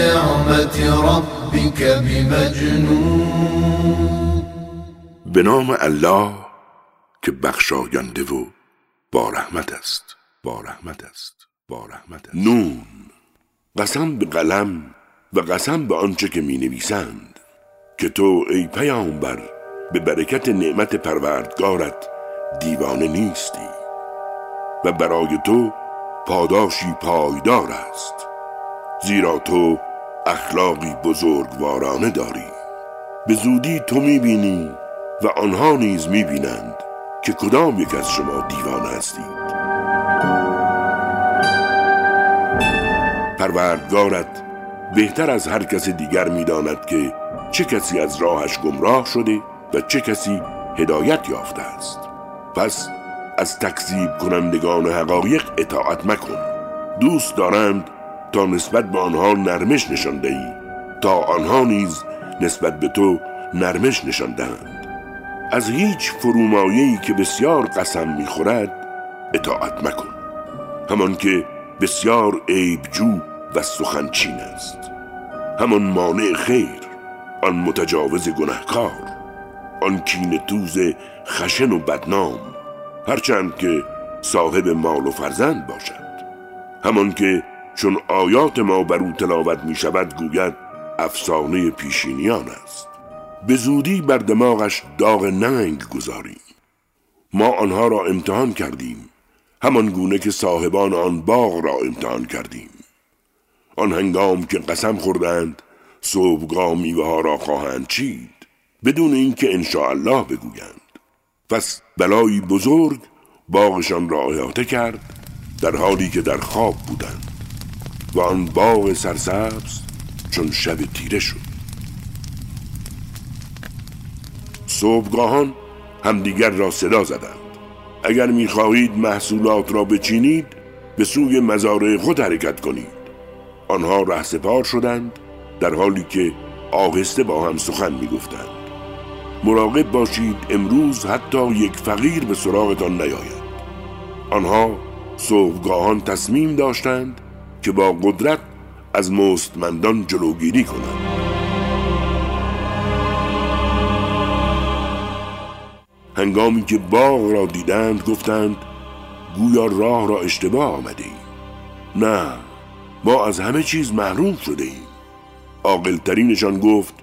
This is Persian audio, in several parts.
بنعمة ربك بمجنون. به نام الله که بخشاینده و با رحمت است. با رحمت است. با رحمت است. نون. قسم به قلم و قسم به آنچه که می نویسند که تو ای پیامبر به برکت نعمت پروردگارت دیوانه نیستی و برای تو پاداشی پایدار است. زیرا تو اخلاقی بزرگوارانه داری. به زودی تو می‌بینی و آنها نیز می‌بینند که کدام یک از شما دیوانه هستید. پروردگارت بهتر از هر کس دیگر می‌داند که چه کسی از راهش گمراه شده و چه کسی هدایت یافته است. پس از تکذیب کنندگان حقایق اطاعت مکن. دوست دارند تا نسبت به آنها نرمش نشان دهی تا آنها نیز نسبت به تو نرمش نشان دهند از هیچ فرومایه‌ای که بسیار قسم می‌خورد اطاعت مکن. همان که بسیار عیبجو و سخنچین است. همان مانع خیر آن متجاوز گنهکار آن کین توز خشن و بدنام هرچند که صاحب مال و فرزند باشد. همان که چون آیات ما بر او تلاوت می شود گوید افسانه پیشینیان است. به زودی بر دماغش داغ ننگ گذاریم. ما آنها را امتحان کردیم. همان گونه که صاحبان آن باغ را امتحان کردیم. آن هنگام که قسم خوردند صبحگاه میوه ها را خواهند چید. بدون اینکه الله بگویند. پس بلایی بزرگ باغشان را احاطه کرد در حالی که در خواب بودند. و آن باغ سرسبز چون شب تیره شد. صبحگاهان همدیگر را صدا زدند. اگر می‌خواهید محصولات را بچینید به سوی مزارع خود حرکت کنید. آنها رهسپار شدند در حالی که آهسته با هم سخن می‌گفتند. مراقب باشید امروز حتی یک فقیر به سراغتان نیاید. آنها صبحگاهان تصمیم داشتند که با قدرت از مستمندان جلوگیری کنند. هنگامی که باغ را دیدند گفتند گویا راه را اشتباه آمده ایم نه ما از همه چیز محروم شده ایم عاقلترینشان گفت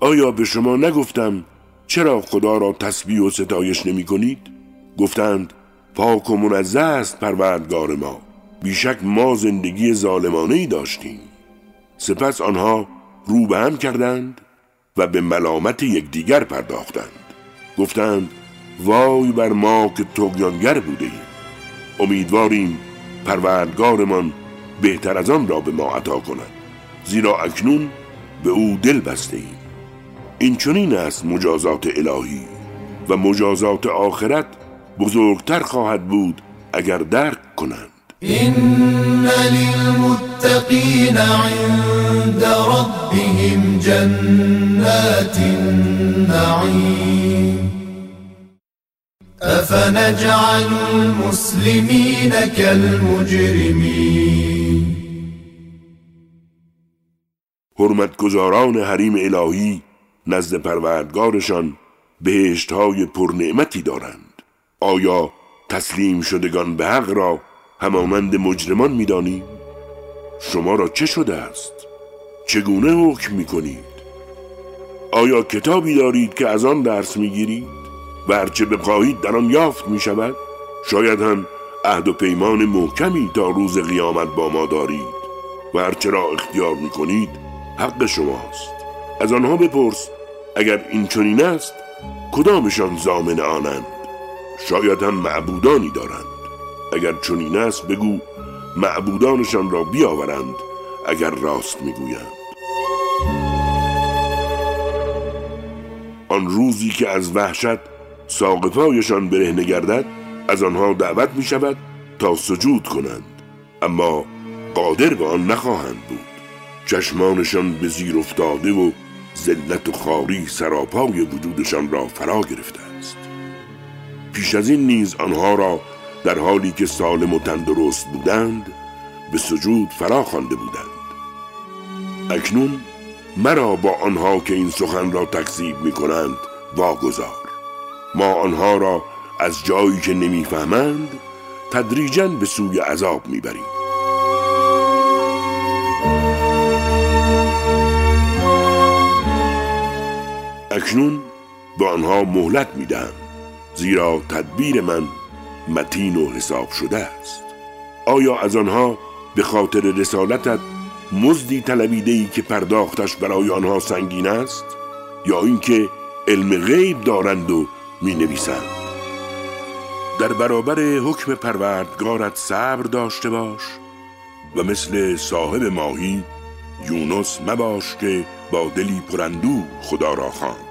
آیا به شما نگفتم چرا خدا را تسبیح و ستایش نمی کنید؟ گفتند پاک و منزه است پروردگار ما. بیشک ما زندگی ظالمانه ای داشتیم. سپس آنها رو به هم کردند و به ملامت یکدیگر پرداختند. گفتند وای بر ما که تقیانگر بوده ایم امیدواریم پروردگارمان بهتر از آن را به ما عطا کند زیرا اکنون به او دل بسته ایم این چنین است مجازات الهی و مجازات آخرت بزرگتر خواهد بود اگر درک کنند. إن للمتقين عند ربهم جنات النعيم. أفنجعل المسلمين كالمجرمين. حرمتگزاران حریم الهی نزد پروردگارشان بهشت های پرنعمتی دارند. آیا تسلیم شدگان به حق را همانند مجرمان می‌دانید شما را چه شده است؟ چگونه حکم می‌کنید؟ آیا کتابی دارید که از آن درس می‌گیرید؟ و هرچه بخواهید در آن یافت می شود شاید هم عهد و پیمان محکمی تا روز قیامت با ما دارید. و هرچه را اختیار می کنید حق شماست. از آنها بپرس اگر این چنین است کدامشان زامن آنند؟ شاید هم معبودانی دارند. اگر چنین است بگو معبودانشان را بیاورند اگر راست می‌گویند. آن روزی که از وحشت ساقپایشان برهنه گردد از آنها دعوت می شود تا سجود کنند. اما قادر به آن نخواهند بود. چشمانشان به زیر افتاده و ذلت و خاری سراپای وجودشان را فرا گرفته است. پیش از این نیز آنها را در حالی که سالم و تندرست بودند به سجود فرا خوانده بودند. اکنون مرا با آنها که این سخن را تکذیب می کنند واگذار. ما آنها را از جایی که نمی‌فهمند تدریجا به سوی عذاب می‌بریم. اکنون به آنها مهلت میدم زیرا تدبیر من متین و حساب شده است. آیا از آنها به خاطر رسالتت مزدی طلبیده ای که پرداختش برای آنها سنگین است؟ یا اینکه علم غیب دارند و می نویسند در برابر حکم پروردگارت صبر داشته باش و مثل صاحب ماهی یونس مباش که با دلی پرندو خدا را خواند.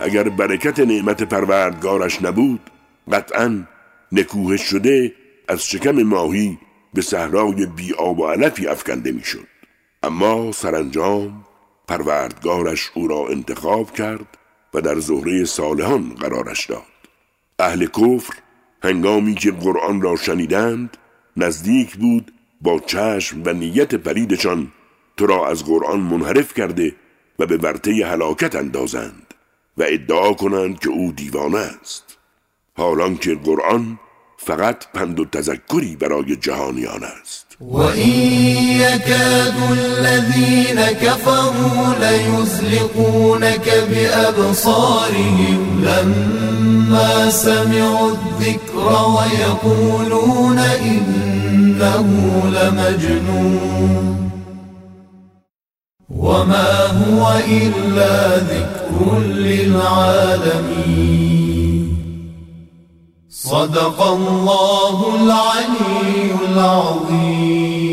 اگر برکت نعمت پروردگارش نبود قطعا نکوهش شده از شکم ماهی به صحرای بی آب و علفی افکنده می‌شد. اما سرانجام پروردگارش او را انتخاب کرد و در زهره صالحان قرارش داد. اهل کفر هنگامی که قرآن را شنیدند نزدیک بود با چشم و نیت پریدشان تو را از قرآن منحرف کرده و به ورطه هلاکت اندازند و ادعا کنند که او دیوانه است. حالان که قرآن فقط پند و تذکری برای جهانیان است. وإن يكاد الذين كفروا ليزلقونك بأبصارهم لما سمعوا الذكر ويقولون إنه لمجنون. وما هو إلا ذكر للعالمين. صدق الله العلي العظيم.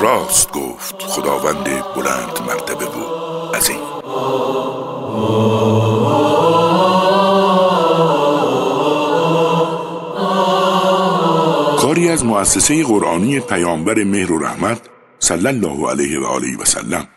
راست گفت خداوند بلند مرتبه و عظیم. کاری از مؤسسه قرآنی پیامبر مهر و رحمت صلی الله علیه و آله و سلم